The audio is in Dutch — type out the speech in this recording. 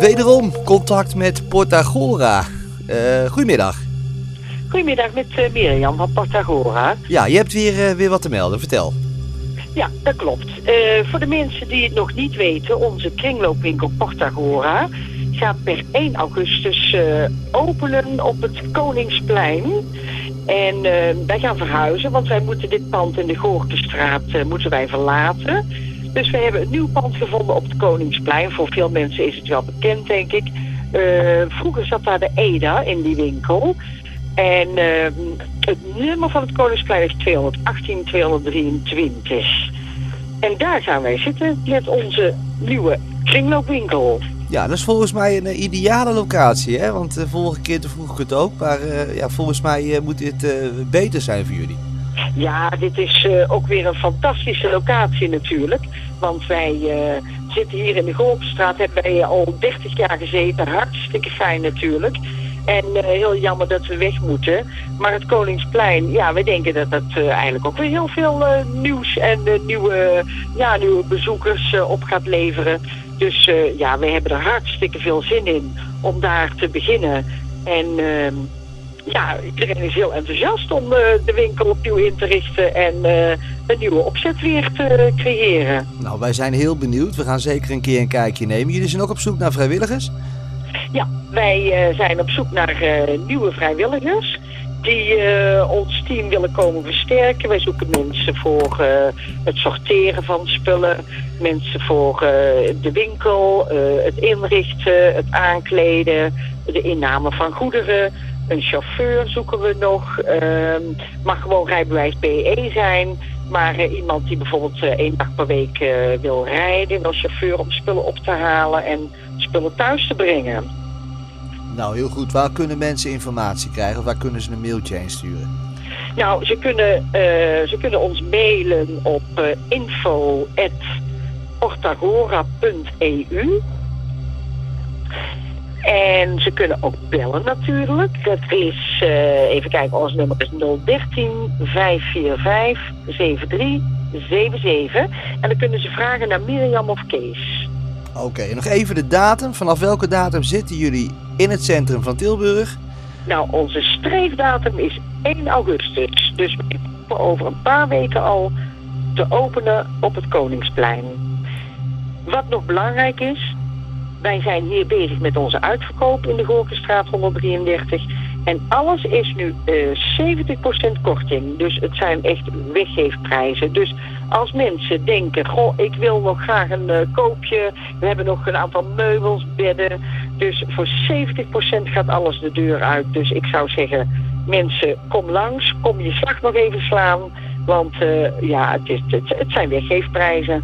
Wederom contact met Portagora. Uh, goedemiddag. Goedemiddag met uh, Mirjam van Portagora. Ja, je hebt weer, uh, weer wat te melden. Vertel. Ja, dat klopt. voor de mensen die het nog niet weten, onze kringloopwinkel Portagora gaat per 1 augustus openen op het Koningsplein. En wij gaan verhuizen, want wij moeten dit pand in de Goortenstraat moeten wij verlaten. Dus we hebben een nieuw pand gevonden op het Koningsplein. Voor veel mensen is het wel bekend, denk ik. Uh, vroeger zat daar de EDA in die winkel. En uh, het nummer van het Koningsplein is 218 223. En daar gaan wij zitten met onze nieuwe kringloopwinkel. Ja, dat is volgens mij een uh, ideale locatie, hè? Want de vorige keer vroeg ik het ook. Maar ja, volgens mij moet dit beter zijn voor jullie. Ja, dit is uh, ook weer een fantastische locatie natuurlijk. Want wij uh, zitten hier in de Golfstraat, hebben wij al 30 jaar gezeten. Hartstikke fijn natuurlijk. En uh, heel jammer dat we weg moeten. Maar het Koningsplein, ja, we denken dat dat eigenlijk ook weer heel veel nieuws en nieuwe, ja, nieuwe bezoekers op gaat leveren. Dus ja, we hebben er hartstikke veel zin in om daar te beginnen. En ehm, ja, iedereen is heel enthousiast om uh, de winkel opnieuw in te richten en uh, een nieuwe opzet weer te creëren. Nou, wij zijn heel benieuwd. We gaan zeker een keer een kijkje nemen. Jullie zijn ook op zoek naar vrijwilligers? Ja, wij uh, zijn op zoek naar nieuwe vrijwilligers die ons team willen komen versterken. Wij zoeken mensen voor het sorteren van spullen, mensen voor de winkel, het inrichten, het aankleden, de inname van goederen, een chauffeur zoeken we nog. Uh, mag gewoon rijbewijs BE zijn. Maar uh, iemand die bijvoorbeeld uh, één dag per week uh, wil rijden als chauffeur om spullen op te halen en spullen thuis te brengen. Nou, heel goed. Waar kunnen mensen informatie krijgen? Of waar kunnen ze een mailtje heen sturen? Nou, ze kunnen, ze kunnen ons mailen op info.ortagora.eu. en ze kunnen ook bellen natuurlijk. Dat is, uh, even kijken, ons nummer is 013 545 7377. En dan kunnen ze vragen naar Mirjam of Kees. Oké, okay, nog even de datum. Vanaf welke datum zitten jullie in het centrum van Tilburg? Nou, onze streefdatum is 1 augustus. Dus we hopen over een paar weken al te openen op het Koningsplein. Wat nog belangrijk is, wij zijn hier bezig met onze uitverkoop in de Gorkenstraat 133. En alles is nu uh, eh, 70% korting. Dus het zijn echt weggeefprijzen. Dus als mensen denken, goh, ik wil nog graag een uh, koopje. We hebben nog een aantal meubels, bedden. Dus voor 70% gaat alles de deur uit. Dus ik zou zeggen, mensen, kom langs. Kom je slag nog even slaan. Want uh, ja, het, is, het, het zijn weggeefprijzen.